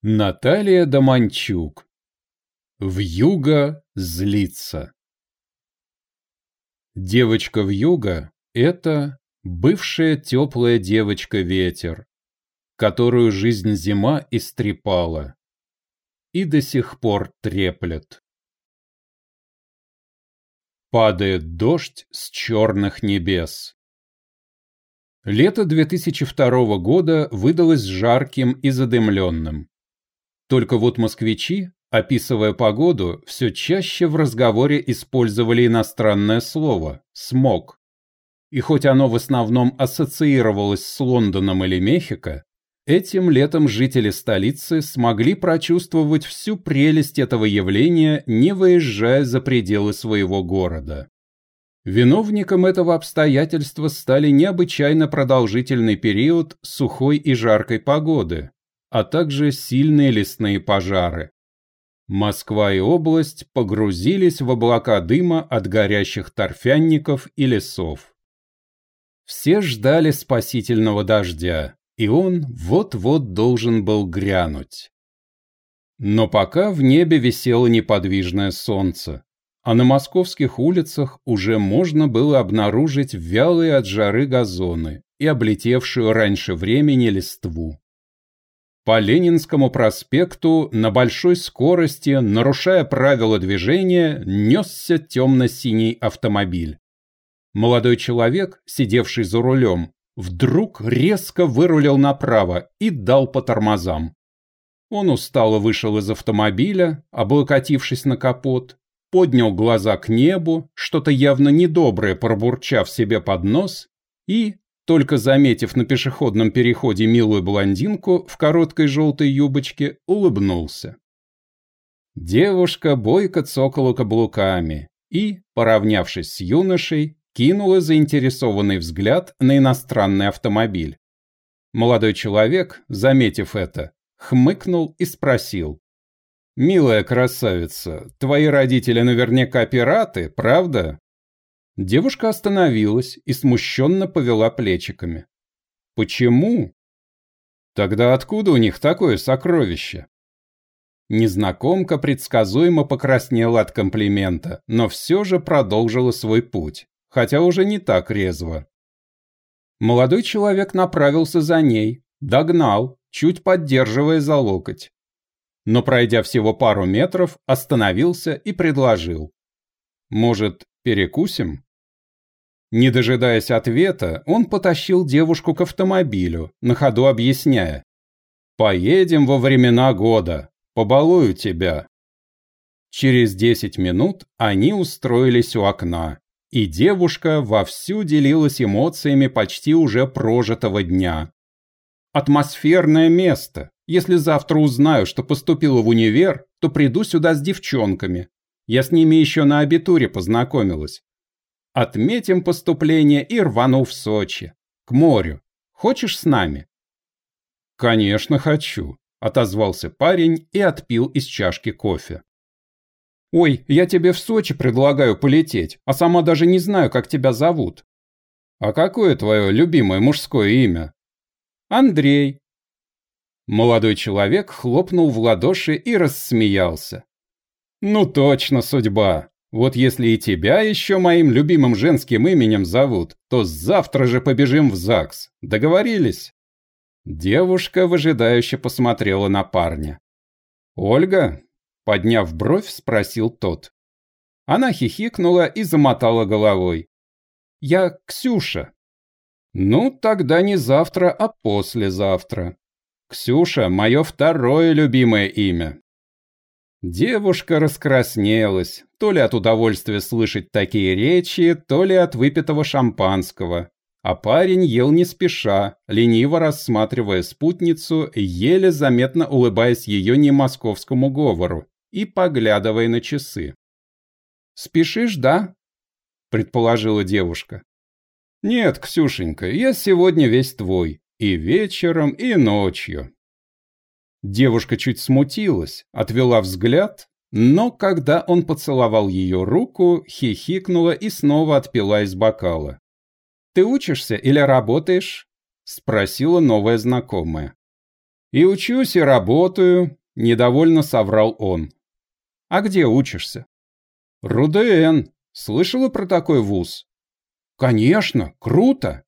Наталья Доманчук. Вьюга злится. Девочка Вьюга – это бывшая теплая девочка-ветер, которую жизнь зима истрепала и до сих пор треплет. Падает дождь с черных небес. Лето 2002 года выдалось жарким и задымленным. Только вот москвичи, описывая погоду, все чаще в разговоре использовали иностранное слово «смог». И хоть оно в основном ассоциировалось с Лондоном или Мехико, этим летом жители столицы смогли прочувствовать всю прелесть этого явления, не выезжая за пределы своего города. Виновником этого обстоятельства стали необычайно продолжительный период сухой и жаркой погоды, а также сильные лесные пожары. Москва и область погрузились в облака дыма от горящих торфянников и лесов. Все ждали спасительного дождя, и он вот-вот должен был грянуть. Но пока в небе висело неподвижное солнце, а на московских улицах уже можно было обнаружить вялые от жары газоны и облетевшую раньше времени листву. По Ленинскому проспекту на большой скорости, нарушая правила движения, несся темно-синий автомобиль. Молодой человек, сидевший за рулем, вдруг резко вырулил направо и дал по тормозам. Он устало вышел из автомобиля, облокотившись на капот, поднял глаза к небу, что-то явно недоброе пробурчав себе под нос, и, только заметив на пешеходном переходе милую блондинку в короткой желтой юбочке, улыбнулся. Девушка бойко цокала каблуками и, поравнявшись с юношей, кинула заинтересованный взгляд на иностранный автомобиль. Молодой человек, заметив это, хмыкнул и спросил. «Милая красавица, твои родители наверняка пираты, правда?» Девушка остановилась и смущенно повела плечиками. «Почему?» «Тогда откуда у них такое сокровище?» Незнакомка предсказуемо покраснела от комплимента, но все же продолжила свой путь, хотя уже не так резво. Молодой человек направился за ней, догнал, чуть поддерживая за локоть. Но пройдя всего пару метров, остановился и предложил. «Может, перекусим?» Не дожидаясь ответа, он потащил девушку к автомобилю, на ходу объясняя. «Поедем во времена года. Побалую тебя». Через десять минут они устроились у окна, и девушка вовсю делилась эмоциями почти уже прожитого дня. «Атмосферное место. Если завтра узнаю, что поступила в универ, то приду сюда с девчонками. Я с ними еще на абитуре познакомилась. Отметим поступление и рвану в Сочи. К морю. Хочешь с нами?» «Конечно хочу», — отозвался парень и отпил из чашки кофе. «Ой, я тебе в Сочи предлагаю полететь, а сама даже не знаю, как тебя зовут». «А какое твое любимое мужское имя?» «Андрей». Молодой человек хлопнул в ладоши и рассмеялся. «Ну точно судьба. Вот если и тебя еще моим любимым женским именем зовут, то завтра же побежим в ЗАГС. Договорились?» Девушка выжидающе посмотрела на парня. «Ольга?» – подняв бровь, спросил тот. Она хихикнула и замотала головой. «Я Ксюша». «Ну, тогда не завтра, а послезавтра. Ксюша – мое второе любимое имя. Девушка раскраснелась, то ли от удовольствия слышать такие речи, то ли от выпитого шампанского. А парень ел не спеша, лениво рассматривая спутницу, еле заметно улыбаясь ее не московскому говору и поглядывая на часы. «Спешишь, да?» – предположила девушка. «Нет, Ксюшенька, я сегодня весь твой, и вечером, и ночью». Девушка чуть смутилась, отвела взгляд, но когда он поцеловал ее руку, хихикнула и снова отпила из бокала. «Ты учишься или работаешь?» – спросила новая знакомая. «И учусь, и работаю», – недовольно соврал он. «А где учишься?» «РУДН. Слышала про такой вуз?» «Конечно, круто!»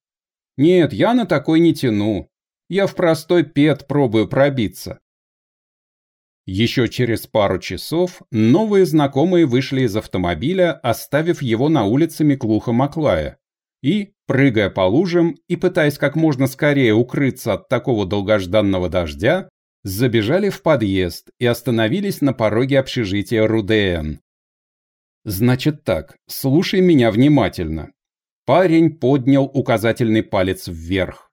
«Нет, я на такой не тяну. Я в простой ПЕТ пробую пробиться». Еще через пару часов новые знакомые вышли из автомобиля, оставив его на улице Миклуха-Маклая. И, прыгая по лужам и пытаясь как можно скорее укрыться от такого долгожданного дождя, забежали в подъезд и остановились на пороге общежития РУДН. «Значит так, слушай меня внимательно». Парень поднял указательный палец вверх.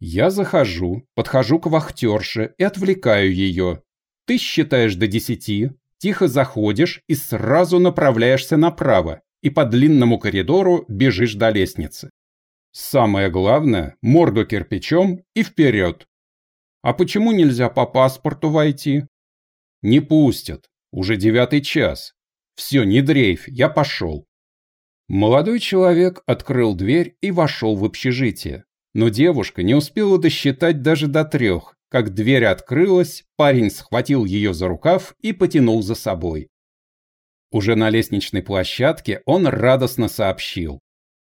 Я захожу, подхожу к вахтерше и отвлекаю ее. Ты считаешь до десяти, тихо заходишь и сразу направляешься направо и по длинному коридору бежишь до лестницы. Самое главное – морду кирпичом и вперед. А почему нельзя по паспорту войти? Не пустят. Уже девятый час. Все, не дрейф, я пошел. Молодой человек открыл дверь и вошел в общежитие. Но девушка не успела досчитать даже до трех. Как дверь открылась, парень схватил ее за рукав и потянул за собой. Уже на лестничной площадке он радостно сообщил.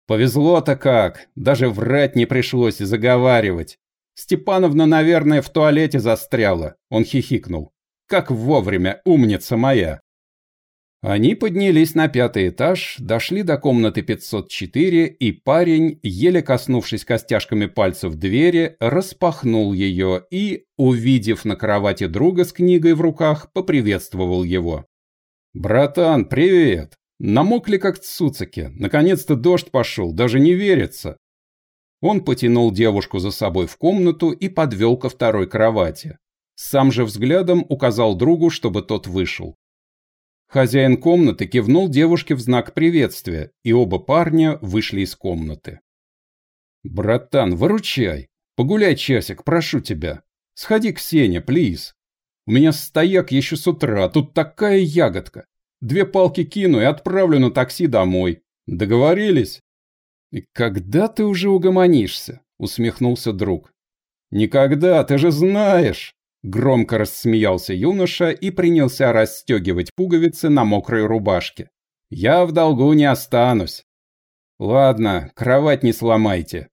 «Повезло-то как, даже врать не пришлось и заговаривать. Степановна, наверное, в туалете застряла», – он хихикнул. «Как вовремя, умница моя!» Они поднялись на пятый этаж, дошли до комнаты 504, и парень, еле коснувшись костяшками пальцев двери, распахнул ее и, увидев на кровати друга с книгой в руках, поприветствовал его. «Братан, привет! Намокли как цуцики, наконец-то дождь пошел, даже не верится!» Он потянул девушку за собой в комнату и подвел ко второй кровати. Сам же взглядом указал другу, чтобы тот вышел. Хозяин комнаты кивнул девушке в знак приветствия, и оба парня вышли из комнаты. «Братан, выручай! Погуляй часик, прошу тебя! Сходи к Сене, плиз! У меня стояк еще с утра, тут такая ягодка! Две палки кину и отправлю на такси домой. Договорились?» «И когда ты уже угомонишься?» – усмехнулся друг. «Никогда, ты же знаешь!» Громко рассмеялся юноша и принялся расстегивать пуговицы на мокрой рубашке. «Я в долгу не останусь». «Ладно, кровать не сломайте».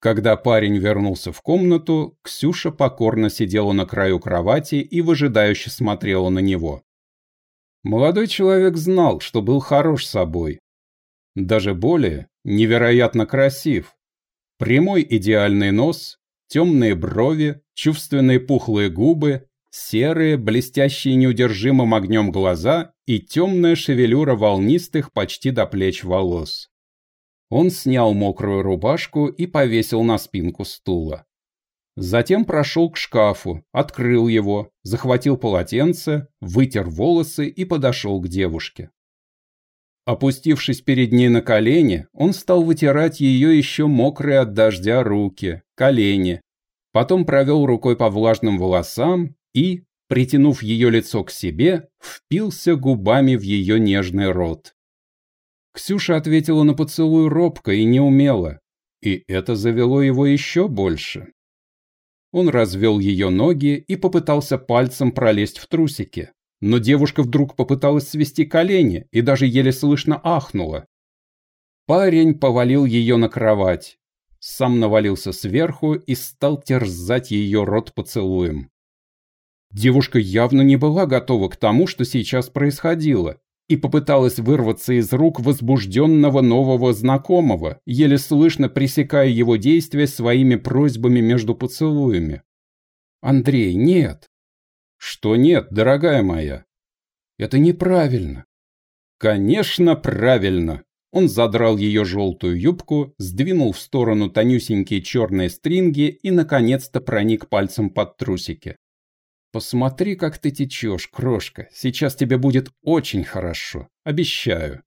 Когда парень вернулся в комнату, Ксюша покорно сидела на краю кровати и выжидающе смотрела на него. Молодой человек знал, что был хорош собой. Даже более, невероятно красив. Прямой идеальный нос, темные брови, чувственные пухлые губы, серые, блестящие неудержимым огнем глаза и темная шевелюра волнистых почти до плеч волос. Он снял мокрую рубашку и повесил на спинку стула. Затем прошел к шкафу, открыл его, захватил полотенце, вытер волосы и подошел к девушке. Опустившись перед ней на колени, он стал вытирать ее еще мокрые от дождя руки, колени. Потом провел рукой по влажным волосам и, притянув ее лицо к себе, впился губами в ее нежный рот. Ксюша ответила на поцелуй робко и неумело, и это завело его еще больше. Он развел ее ноги и попытался пальцем пролезть в трусики но девушка вдруг попыталась свести колени и даже еле слышно ахнула. Парень повалил ее на кровать, сам навалился сверху и стал терзать ее рот поцелуем. Девушка явно не была готова к тому, что сейчас происходило, и попыталась вырваться из рук возбужденного нового знакомого, еле слышно пресекая его действия своими просьбами между поцелуями. «Андрей, нет! Что нет, дорогая моя? Это неправильно. Конечно, правильно. Он задрал ее желтую юбку, сдвинул в сторону тонюсенькие черные стринги и, наконец-то, проник пальцем под трусики. «Посмотри, как ты течешь, крошка. Сейчас тебе будет очень хорошо. Обещаю».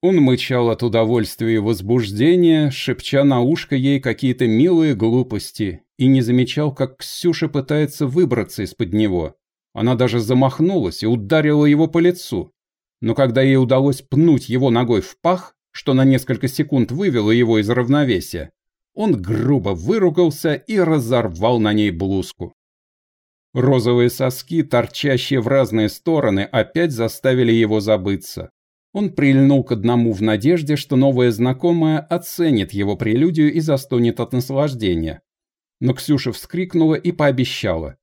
Он мычал от удовольствия и возбуждения, шепча на ушко ей какие-то милые глупости, и не замечал, как Ксюша пытается выбраться из-под него. Она даже замахнулась и ударила его по лицу. Но когда ей удалось пнуть его ногой в пах, что на несколько секунд вывело его из равновесия, Он грубо выругался и разорвал на ней блузку. Розовые соски, торчащие в разные стороны, опять заставили его забыться. Он прильнул к одному в надежде, что новая знакомая оценит его прелюдию и застонет от наслаждения. Но Ксюша вскрикнула и пообещала.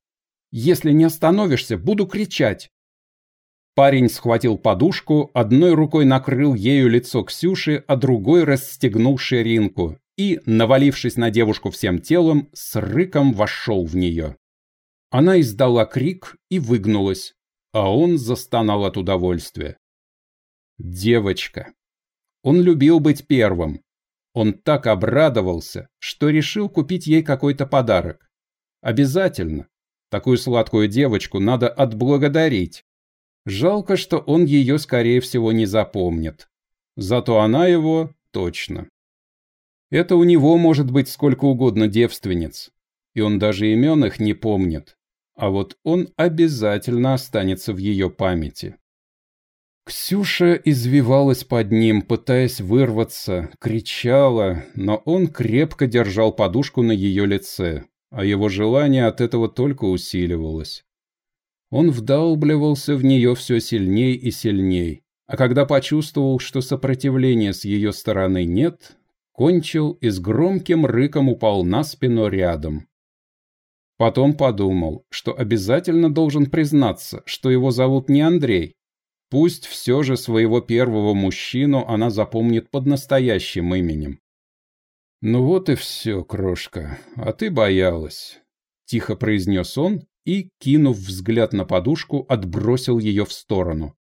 «Если не остановишься, буду кричать!» Парень схватил подушку, одной рукой накрыл ею лицо Ксюши, а другой расстегнул ширинку и, навалившись на девушку всем телом, с рыком вошел в нее. Она издала крик и выгнулась, а он застонал от удовольствия. Девочка. Он любил быть первым. Он так обрадовался, что решил купить ей какой-то подарок. Обязательно. Такую сладкую девочку надо отблагодарить. Жалко, что он ее, скорее всего, не запомнит. Зато она его точно. Это у него может быть сколько угодно девственниц. И он даже имен их не помнит. А вот он обязательно останется в ее памяти. Ксюша извивалась под ним, пытаясь вырваться, кричала, но он крепко держал подушку на ее лице, а его желание от этого только усиливалось. Он вдалбливался в нее все сильней и сильней, а когда почувствовал, что сопротивления с ее стороны нет, кончил и с громким рыком упал на спину рядом. Потом подумал, что обязательно должен признаться, что его зовут не Андрей. Пусть все же своего первого мужчину она запомнит под настоящим именем. «Ну вот и все, крошка, а ты боялась», — тихо произнес он и, кинув взгляд на подушку, отбросил ее в сторону.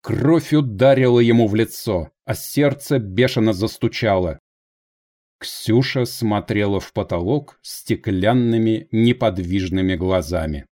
Кровь ударила ему в лицо, а сердце бешено застучало. Ксюша смотрела в потолок стеклянными неподвижными глазами.